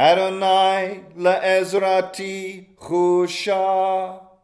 Adonai le'ezrati chusha.